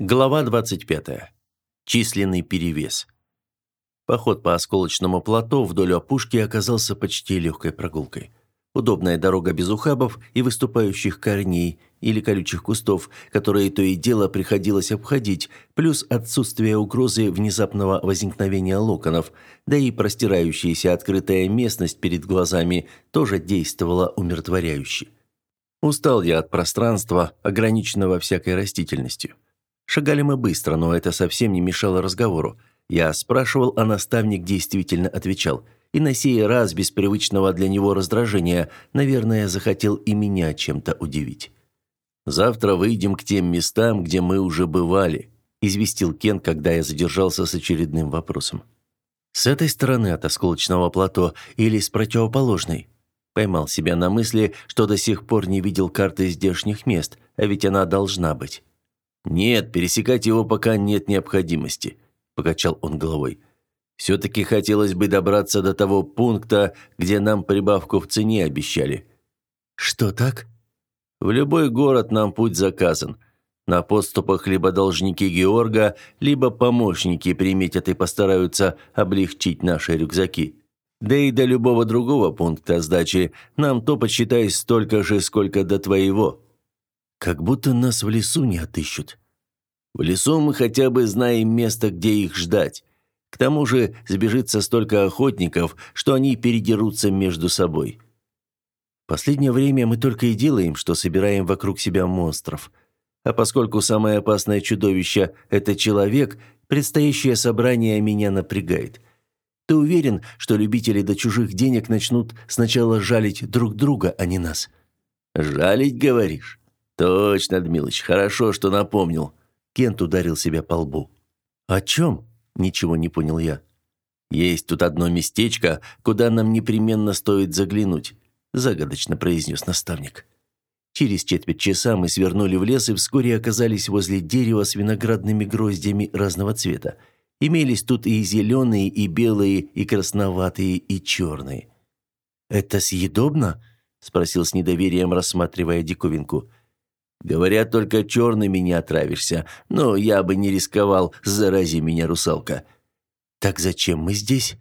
Глава 25. Численный перевес. Поход по осколочному плато вдоль опушки оказался почти легкой прогулкой. Удобная дорога без ухабов и выступающих корней или колючих кустов, которые то и дело приходилось обходить, плюс отсутствие угрозы внезапного возникновения локонов, да и простирающаяся открытая местность перед глазами тоже действовала умиротворяюще. Устал я от пространства, ограниченного всякой растительностью. Шагали мы быстро, но это совсем не мешало разговору. Я спрашивал, а наставник действительно отвечал. И на сей раз, без привычного для него раздражения, наверное, захотел и меня чем-то удивить. «Завтра выйдем к тем местам, где мы уже бывали», известил Кен, когда я задержался с очередным вопросом. «С этой стороны от осколочного плато или с противоположной?» Поймал себя на мысли, что до сих пор не видел карты здешних мест, а ведь она должна быть. «Нет, пересекать его пока нет необходимости», – покачал он головой. «Все-таки хотелось бы добраться до того пункта, где нам прибавку в цене обещали». «Что так?» «В любой город нам путь заказан. На подступах либо должники Георга, либо помощники приметят и постараются облегчить наши рюкзаки. Да и до любого другого пункта сдачи нам то подсчитай столько же, сколько до твоего». Как будто нас в лесу не отыщут. В лесу мы хотя бы знаем место, где их ждать. К тому же сбежится столько охотников, что они передерутся между собой. Последнее время мы только и делаем, что собираем вокруг себя монстров. А поскольку самое опасное чудовище – это человек, предстоящее собрание меня напрягает. Ты уверен, что любители до чужих денег начнут сначала жалить друг друга, а не нас? «Жалить, говоришь?» «Точно, Дмилыч, хорошо, что напомнил». Кент ударил себя по лбу. «О чем?» – ничего не понял я. «Есть тут одно местечко, куда нам непременно стоит заглянуть», – загадочно произнес наставник. Через четверть часа мы свернули в лес и вскоре оказались возле дерева с виноградными гроздями разного цвета. Имелись тут и зеленые, и белые, и красноватые, и черные. «Это съедобно?» – спросил с недоверием, рассматривая диковинку – Говорят, только черными не отравишься, но я бы не рисковал, зарази меня, русалка». «Так зачем мы здесь?»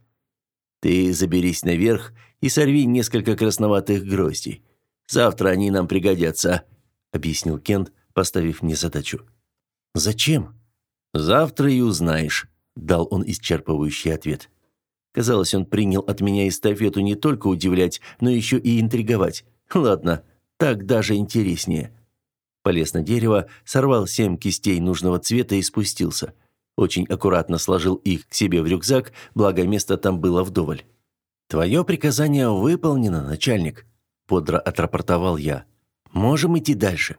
«Ты заберись наверх и сорви несколько красноватых гроздей. Завтра они нам пригодятся», — объяснил Кент, поставив мне задачу. «Зачем?» «Завтра и узнаешь», — дал он исчерпывающий ответ. Казалось, он принял от меня эстафету не только удивлять, но еще и интриговать. Ладно, так даже интереснее. Полез на дерево, сорвал семь кистей нужного цвета и спустился. Очень аккуратно сложил их к себе в рюкзак, благо места там было вдоволь. «Твое приказание выполнено, начальник», – бодро отрапортовал я. «Можем идти дальше».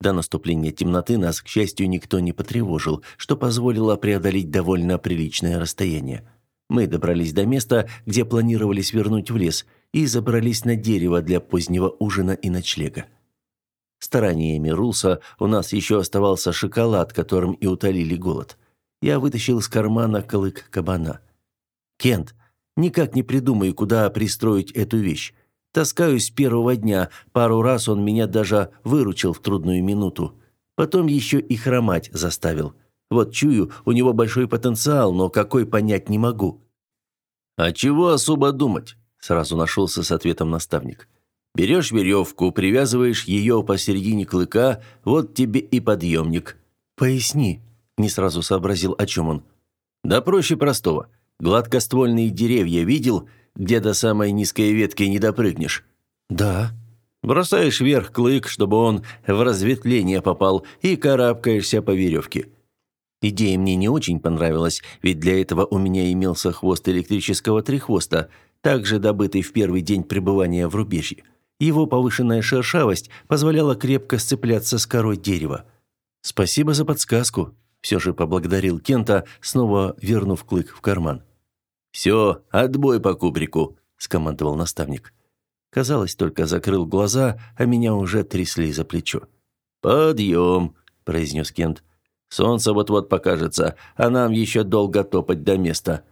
До наступления темноты нас, к счастью, никто не потревожил, что позволило преодолеть довольно приличное расстояние. Мы добрались до места, где планировали свернуть в лес, и забрались на дерево для позднего ужина и ночлега. Стараниями Рулса у нас еще оставался шоколад, которым и утолили голод. Я вытащил из кармана колык кабана. «Кент, никак не придумаю, куда пристроить эту вещь. Таскаюсь с первого дня, пару раз он меня даже выручил в трудную минуту. Потом еще и хромать заставил. Вот чую, у него большой потенциал, но какой понять не могу». «А чего особо думать?» – сразу нашелся с ответом наставник. Берешь веревку, привязываешь ее посередине клыка, вот тебе и подъемник». «Поясни», – не сразу сообразил, о чем он. «Да проще простого. Гладкоствольные деревья видел, где до самой низкой ветки не допрыгнешь?» «Да». Бросаешь вверх клык, чтобы он в разветвление попал, и карабкаешься по веревке. Идея мне не очень понравилась, ведь для этого у меня имелся хвост электрического треххвоста, также добытый в первый день пребывания в рубежье. Его повышенная шершавость позволяла крепко сцепляться с корой дерева. «Спасибо за подсказку», – все же поблагодарил Кента, снова вернув клык в карман. «Все, отбой по кубрику», – скомандовал наставник. Казалось, только закрыл глаза, а меня уже трясли за плечо. «Подъем», – произнес Кент. «Солнце вот-вот покажется, а нам еще долго топать до места».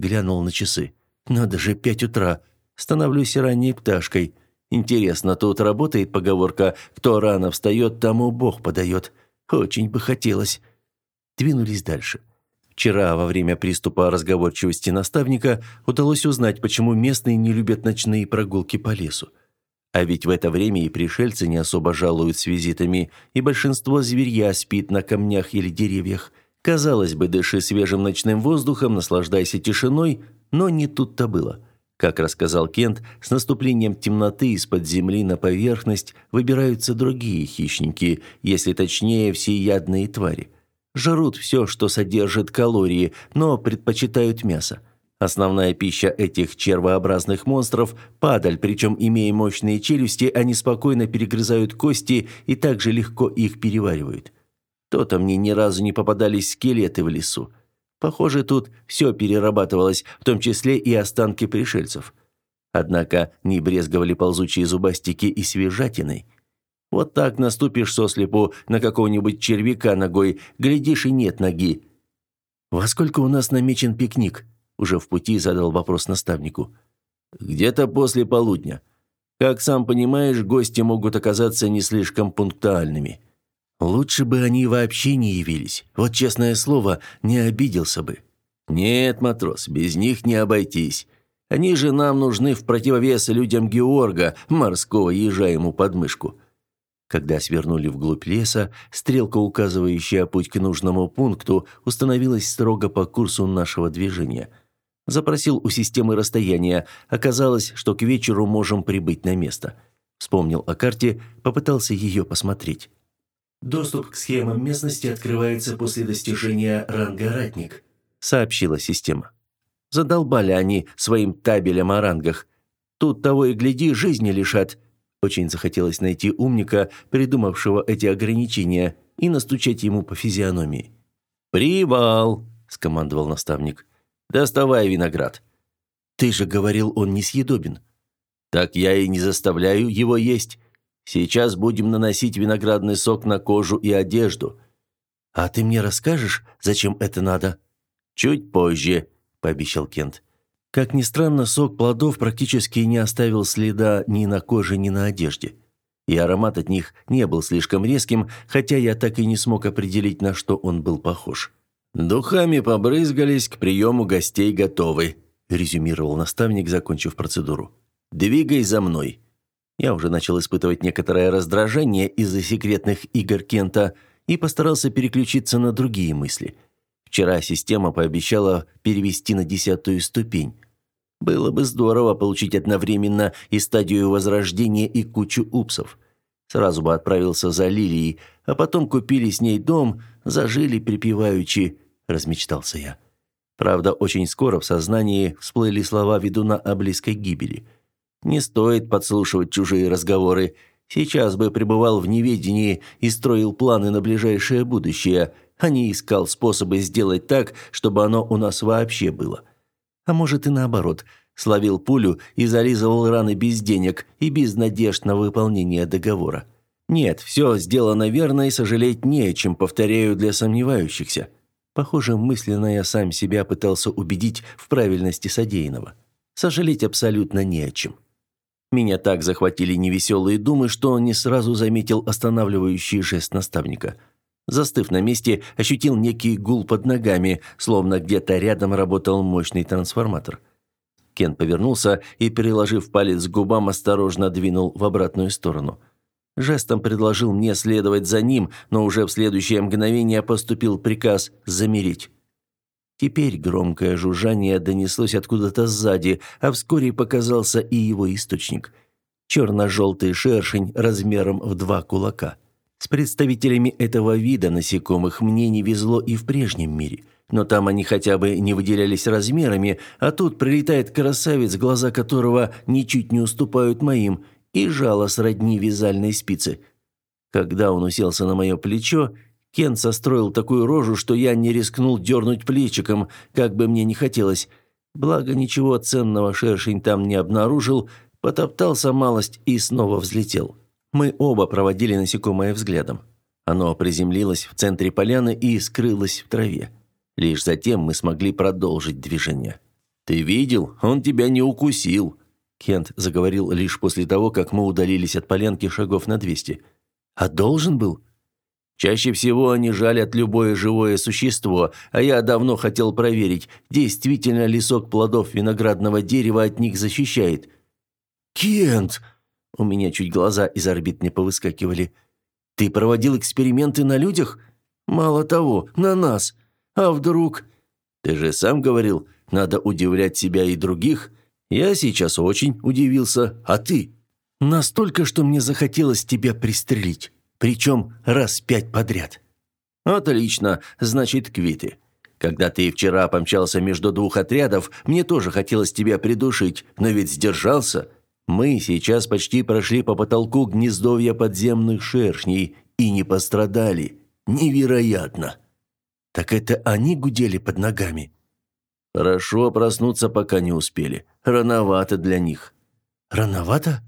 Глянул на часы. «Надо же, пять утра. Становлюсь ранней пташкой». Интересно, тут работает поговорка «Кто рано встает, тому Бог подает». Очень бы хотелось. двинулись дальше. Вчера, во время приступа разговорчивости наставника, удалось узнать, почему местные не любят ночные прогулки по лесу. А ведь в это время и пришельцы не особо жалуют с визитами, и большинство зверья спит на камнях или деревьях. Казалось бы, дыши свежим ночным воздухом, наслаждайся тишиной, но не тут-то было. Как рассказал Кент, с наступлением темноты из-под земли на поверхность выбираются другие хищники, если точнее, всеядные твари. Жрут все, что содержит калории, но предпочитают мясо. Основная пища этих червообразных монстров – падаль, причем, имея мощные челюсти, они спокойно перегрызают кости и также легко их переваривают. То-то мне ни разу не попадались скелеты в лесу. Похоже, тут все перерабатывалось, в том числе и останки пришельцев. Однако не брезговали ползучие зубастики и свежатиной. Вот так наступишь сослепу на какого-нибудь червяка ногой, глядишь и нет ноги. «Во сколько у нас намечен пикник?» Уже в пути задал вопрос наставнику. «Где-то после полудня. Как сам понимаешь, гости могут оказаться не слишком пунктуальными». Лучше бы они вообще не явились. Вот честное слово, не обиделся бы. Нет, матрос, без них не обойтись. Они же нам нужны в противовес людям Георга, морского ежа ему под мышку. Когда свернули вглубь леса, стрелка, указывающая путь к нужному пункту, установилась строго по курсу нашего движения. Запросил у системы расстояние. Оказалось, что к вечеру можем прибыть на место. Вспомнил о карте, попытался ее посмотреть. Доступ к схемам местности открывается после достижения ранга «Ратник», — сообщила система. Задолбали они своим табелем о рангах. Тут того и гляди, жизни лишат. Очень захотелось найти умника, придумавшего эти ограничения, и настучать ему по физиономии. «Привал!» – скомандовал наставник. «Доставай виноград». «Ты же говорил, он несъедобен». «Так я и не заставляю его есть. Сейчас будем наносить виноградный сок на кожу и одежду. А ты мне расскажешь, зачем это надо? Чуть позже, пообещал Кент. Как ни странно, сок плодов практически не оставил следа ни на коже, ни на одежде. И аромат от них не был слишком резким, хотя я так и не смог определить, на что он был похож. «Духами побрызгались, к приему гостей готовы», – резюмировал наставник, закончив процедуру. «Двигай за мной». Я уже начал испытывать некоторое раздражение из-за секретных игр Кента и постарался переключиться на другие мысли. Вчера система пообещала перевести на десятую ступень. Было бы здорово получить одновременно и стадию возрождения, и кучу упсов. Сразу бы отправился за Лилией, а потом купили с ней дом, зажили припеваючи, размечтался я. Правда, очень скоро в сознании всплыли слова ведуна о близкой гибели – не стоит подслушивать чужие разговоры. Сейчас бы пребывал в неведении и строил планы на ближайшее будущее, а не искал способы сделать так, чтобы оно у нас вообще было. А может и наоборот, словил пулю и зализывал раны без денег и без надежд на выполнение договора. Нет, все сделано верно и сожалеть не о чем, повторяю для сомневающихся. Похоже, мысленно я сам себя пытался убедить в правильности содеянного. Сожалеть абсолютно не о чем. Меня так захватили невеселые думы, что он не сразу заметил останавливающий жест наставника. Застыв на месте, ощутил некий гул под ногами, словно где-то рядом работал мощный трансформатор. Кен повернулся и, переложив палец к губам, осторожно двинул в обратную сторону. Жестом предложил мне следовать за ним, но уже в следующее мгновение поступил приказ замереть. Теперь громкое жужжание донеслось откуда-то сзади, а вскоре показался и его источник. Черно-желтый шершень размером в два кулака. С представителями этого вида насекомых мне не везло и в прежнем мире. Но там они хотя бы не выделялись размерами, а тут прилетает красавец, глаза которого ничуть не уступают моим, и жало сродни вязальной спицы. Когда он уселся на мое плечо, Кен состроил такую рожу, что я не рискнул дернуть плечиком, как бы мне не хотелось. Благо, ничего ценного шершень там не обнаружил, потоптался малость и снова взлетел. Мы оба проводили насекомое взглядом. Оно приземлилось в центре поляны и скрылось в траве. Лишь затем мы смогли продолжить движение. «Ты видел? Он тебя не укусил!» Кент заговорил лишь после того, как мы удалились от полянки шагов на двести. «А должен был?» Чаще всего они жалят любое живое существо, а я давно хотел проверить, действительно ли сок плодов виноградного дерева от них защищает. «Кент!» У меня чуть глаза из орбит не повыскакивали. «Ты проводил эксперименты на людях? Мало того, на нас. А вдруг...» «Ты же сам говорил, надо удивлять себя и других. Я сейчас очень удивился. А ты?» «Настолько, что мне захотелось тебя пристрелить. Причем раз пять подряд». «Отлично. Значит, квиты. Когда ты вчера помчался между двух отрядов, мне тоже хотелось тебя придушить, но ведь сдержался. Мы сейчас почти прошли по потолку гнездовья подземных шершней и не пострадали. Невероятно!» «Так это они гудели под ногами?» «Хорошо проснуться, пока не успели. Рановато для них». «Рановато?»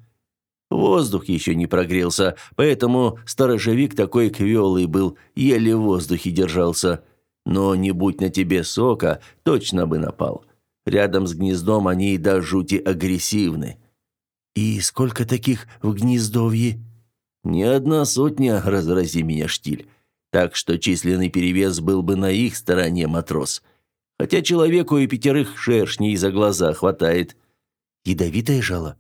Воздух еще не прогрелся, поэтому сторожевик такой квелый был, еле в воздухе держался. Но не будь на тебе сока, точно бы напал. Рядом с гнездом они до жути агрессивны. «И сколько таких в гнездовье?» «Не одна сотня, разрази меня штиль. Так что численный перевес был бы на их стороне, матрос. Хотя человеку и пятерых шершней за глаза хватает». «Ядовитое жало?»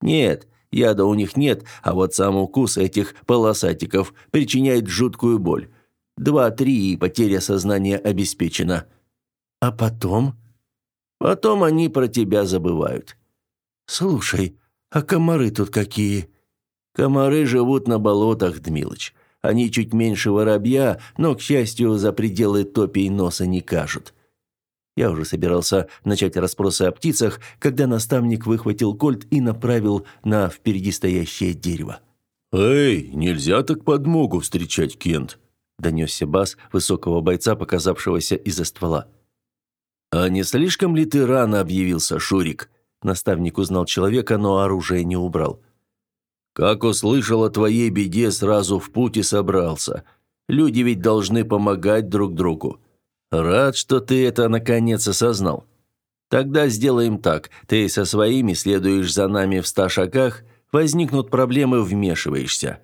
«Нет, яда у них нет, а вот сам укус этих полосатиков причиняет жуткую боль. Два-три, и потеря сознания обеспечена». «А потом?» «Потом они про тебя забывают». «Слушай, а комары тут какие?» «Комары живут на болотах, Дмилыч. Они чуть меньше воробья, но, к счастью, за пределы топий носа не кажут». Я уже собирался начать расспросы о птицах, когда наставник выхватил кольт и направил на впереди стоящее дерево. «Эй, нельзя так подмогу встречать, Кент!» – донесся бас высокого бойца, показавшегося из-за ствола. «А не слишком ли ты рано объявился, Шурик?» Наставник узнал человека, но оружие не убрал. «Как услышал о твоей беде, сразу в путь и собрался. Люди ведь должны помогать друг другу. Рад, что ты это наконец осознал. Тогда сделаем так. Ты со своими следуешь за нами в ста шагах, возникнут проблемы, вмешиваешься.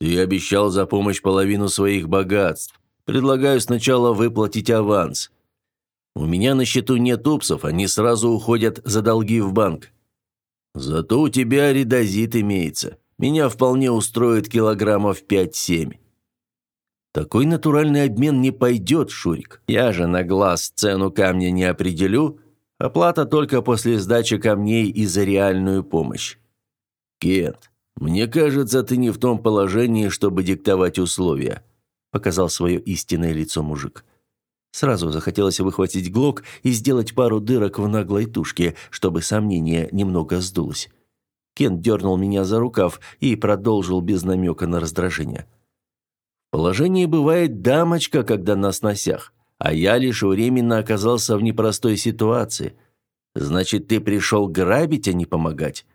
Ты обещал за помощь половину своих богатств. Предлагаю сначала выплатить аванс. У меня на счету нет упсов, они сразу уходят за долги в банк. Зато у тебя редозит имеется. Меня вполне устроит килограммов пять-семь. Такой натуральный обмен не пойдет, Шурик. Я же на глаз цену камня не определю. Оплата только после сдачи камней и за реальную помощь. Кент, мне кажется, ты не в том положении, чтобы диктовать условия, показал свое истинное лицо мужик. Сразу захотелось выхватить глок и сделать пару дырок в наглой тушке, чтобы сомнение немного сдулось. Кен дернул меня за рукав и продолжил без намека на раздражение. «Положение бывает дамочка, когда на сносях, а я лишь временно оказался в непростой ситуации. Значит, ты пришел грабить, а не помогать?»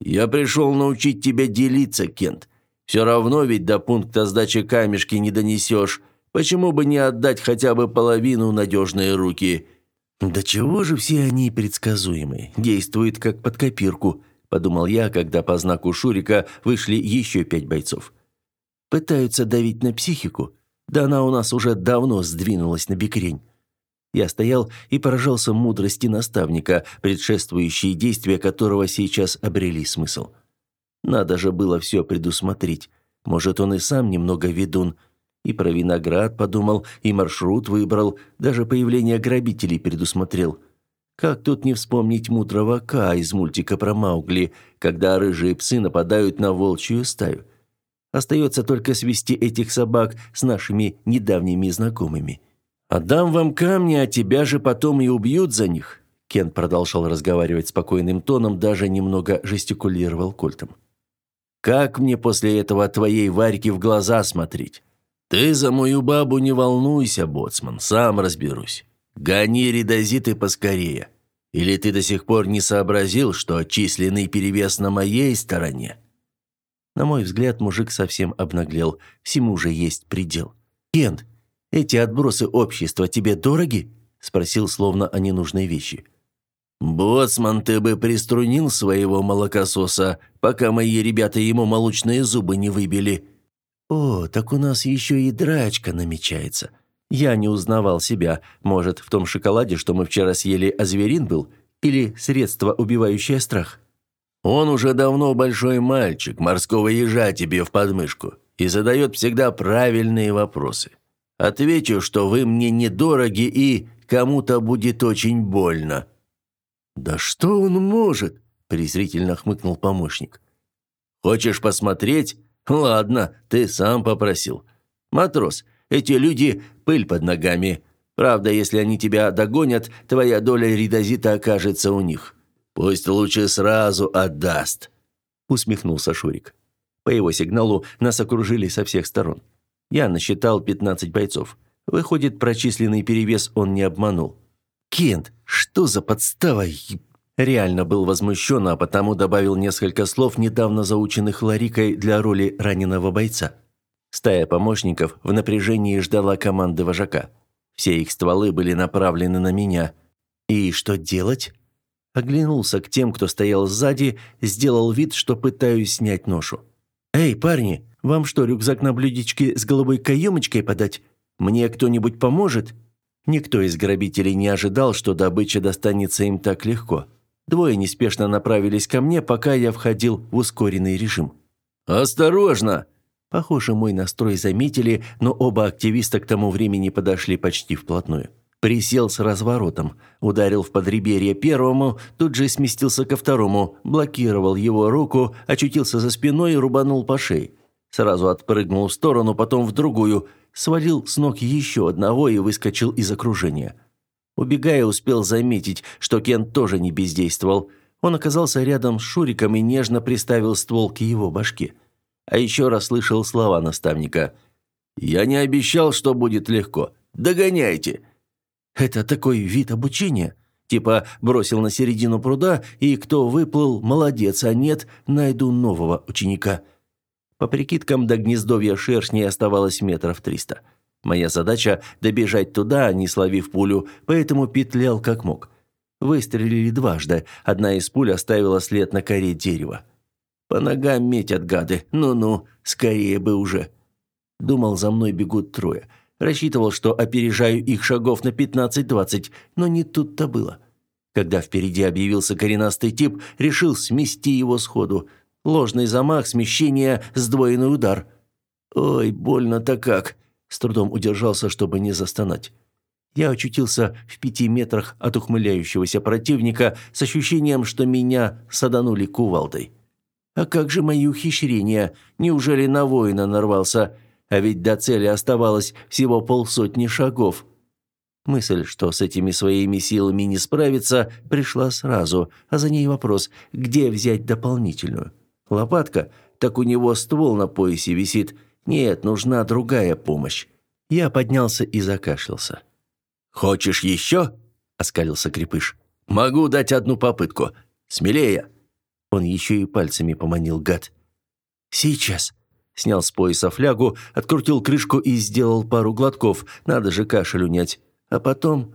«Я пришел научить тебя делиться, Кент. Все равно ведь до пункта сдачи камешки не донесешь, Почему бы не отдать хотя бы половину надежные руки?» «Да чего же все они предсказуемые, действуют как под копирку», подумал я, когда по знаку Шурика вышли еще пять бойцов. «Пытаются давить на психику, да она у нас уже давно сдвинулась на бекрень». Я стоял и поражался мудрости наставника, предшествующие действия которого сейчас обрели смысл. Надо же было все предусмотреть. Может, он и сам немного ведун, и про виноград подумал, и маршрут выбрал, даже появление грабителей предусмотрел. Как тут не вспомнить мудрого Ка из мультика про Маугли, когда рыжие псы нападают на волчью стаю? Остается только свести этих собак с нашими недавними знакомыми. «Отдам вам камни, а тебя же потом и убьют за них», Кен продолжал разговаривать спокойным тоном, даже немного жестикулировал кольтом. «Как мне после этого твоей Варьки в глаза смотреть? «Ты за мою бабу не волнуйся, боцман, сам разберусь. Гони редозиты поскорее. Или ты до сих пор не сообразил, что численный перевес на моей стороне?» На мой взгляд, мужик совсем обнаглел. Всему же есть предел. «Кент, эти отбросы общества тебе дороги?» Спросил, словно о ненужной вещи. «Боцман, ты бы приструнил своего молокососа, пока мои ребята ему молочные зубы не выбили», О, так у нас еще и драчка намечается. Я не узнавал себя. Может, в том шоколаде, что мы вчера съели, азверин был? Или средство, убивающее страх? Он уже давно большой мальчик, морского ежа тебе в подмышку, и задает всегда правильные вопросы. Отвечу, что вы мне недороги и кому-то будет очень больно». «Да что он может?» – презрительно хмыкнул помощник. «Хочешь посмотреть? Ладно, ты сам попросил. Матрос, эти люди – пыль под ногами. Правда, если они тебя догонят, твоя доля ридозита окажется у них. Пусть лучше сразу отдаст», – усмехнулся Шурик. По его сигналу нас окружили со всех сторон. Я насчитал 15 бойцов. Выходит, прочисленный перевес он не обманул. «Кент, что за подстава?» Реально был возмущен, а потому добавил несколько слов, недавно заученных Ларикой для роли раненого бойца. Стая помощников в напряжении ждала команды вожака. Все их стволы были направлены на меня. И что делать? Оглянулся к тем, кто стоял сзади, сделал вид, что пытаюсь снять ношу. «Эй, парни, вам что, рюкзак на блюдечке с голубой каемочкой подать? Мне кто-нибудь поможет?» Никто из грабителей не ожидал, что добыча достанется им так легко. Двое неспешно направились ко мне, пока я входил в ускоренный режим. «Осторожно!» Похоже, мой настрой заметили, но оба активиста к тому времени подошли почти вплотную. Присел с разворотом, ударил в подреберье первому, тут же сместился ко второму, блокировал его руку, очутился за спиной и рубанул по шее. Сразу отпрыгнул в сторону, потом в другую, свалил с ног еще одного и выскочил из окружения. Убегая, успел заметить, что Кен тоже не бездействовал. Он оказался рядом с Шуриком и нежно приставил ствол к его башке. А еще раз слышал слова наставника. «Я не обещал, что будет легко. Догоняйте!» «Это такой вид обучения?» Типа бросил на середину пруда, и кто выплыл, молодец, а нет, найду нового ученика. По прикидкам, до гнездовья шершней оставалось метров триста. Моя задача – добежать туда, не словив пулю, поэтому петлял как мог. Выстрелили дважды, одна из пуль оставила след на коре дерева. По ногам метят гады, ну-ну, скорее бы уже. Думал, за мной бегут трое. Рассчитывал, что опережаю их шагов на 15-20, но не тут-то было. Когда впереди объявился коренастый тип, решил смести его сходу – Ложный замах, смещение, сдвоенный удар. Ой, больно-то как. С трудом удержался, чтобы не застонать. Я очутился в пяти метрах от ухмыляющегося противника с ощущением, что меня саданули кувалдой. А как же мои ухищрения? Неужели на воина нарвался? А ведь до цели оставалось всего полсотни шагов. Мысль, что с этими своими силами не справиться, пришла сразу, а за ней вопрос, где взять дополнительную. Лопатка? Так у него ствол на поясе висит. Нет, нужна другая помощь. Я поднялся и закашлялся. «Хочешь еще?» – оскалился Крепыш. «Могу дать одну попытку. Смелее!» Он еще и пальцами поманил гад. «Сейчас!» Снял с пояса флягу, открутил крышку и сделал пару глотков. Надо же кашель унять. А потом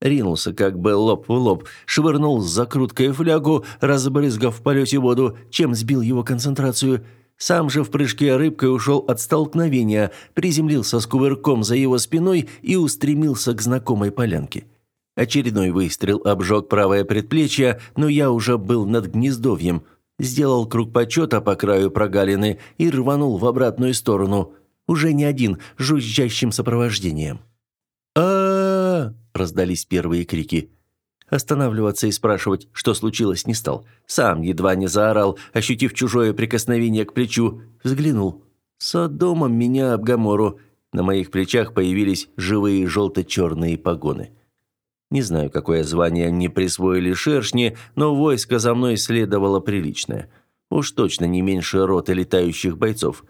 Ринулся как бы лоб в лоб, швырнул с закруткой флягу, разбрызгав в полете воду, чем сбил его концентрацию. Сам же в прыжке рыбкой ушел от столкновения, приземлился с кувырком за его спиной и устремился к знакомой полянке. Очередной выстрел обжег правое предплечье, но я уже был над гнездовьем. Сделал круг почета по краю прогалины и рванул в обратную сторону. Уже не один, жужжащим сопровождением. а раздались первые крики. Останавливаться и спрашивать, что случилось, не стал. Сам едва не заорал, ощутив чужое прикосновение к плечу. Взглянул. Содомом меня об. На моих плечах появились живые желто-черные погоны. Не знаю, какое звание мне присвоили шершни, но войско за мной следовало приличное. Уж точно не меньше роты летающих бойцов.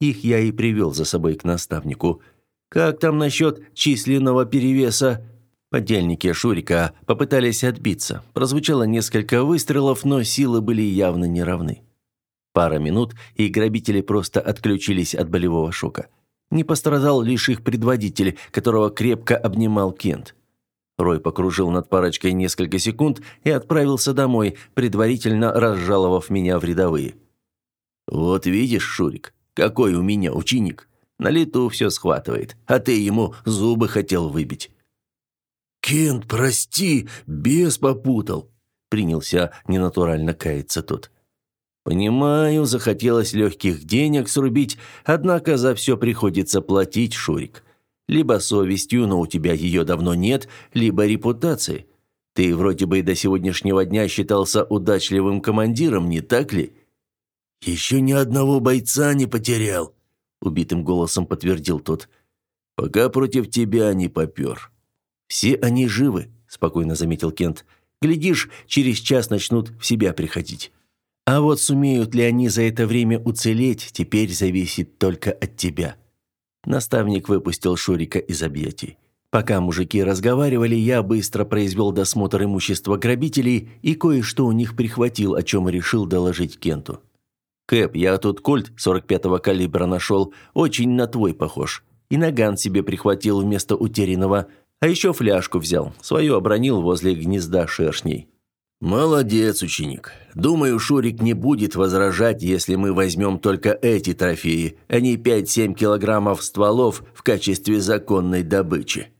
Их я и привел за собой к наставнику. Как там насчет численного перевеса? Подельники Шурика попытались отбиться. Прозвучало несколько выстрелов, но силы были явно неравны. Пара минут, и грабители просто отключились от болевого шока. Не пострадал лишь их предводитель, которого крепко обнимал Кент. Рой покружил над парочкой несколько секунд и отправился домой, предварительно разжаловав меня в рядовые. «Вот видишь, Шурик, какой у меня ученик. На лету все схватывает, а ты ему зубы хотел выбить». «Кент, прости, бес попутал», — принялся ненатурально каяться тот. «Понимаю, захотелось легких денег срубить, однако за все приходится платить, Шурик. Либо совестью, но у тебя ее давно нет, либо репутацией. Ты вроде бы и до сегодняшнего дня считался удачливым командиром, не так ли?» «Еще ни одного бойца не потерял», — убитым голосом подтвердил тот. «Пока против тебя не попер». «Все они живы», — спокойно заметил Кент. «Глядишь, через час начнут в себя приходить». А вот сумеют ли они за это время уцелеть, теперь зависит только от тебя. Наставник выпустил Шурика из объятий. Пока мужики разговаривали, я быстро произвел досмотр имущества грабителей и кое-что у них прихватил, о чем решил доложить Кенту. «Кэп, я тут кольт 45-го калибра нашел, очень на твой похож. И наган себе прихватил вместо утерянного, а еще фляжку взял, свою обронил возле гнезда шершней. «Молодец, ученик. Думаю, Шурик не будет возражать, если мы возьмем только эти трофеи, а не 5-7 килограммов стволов в качестве законной добычи».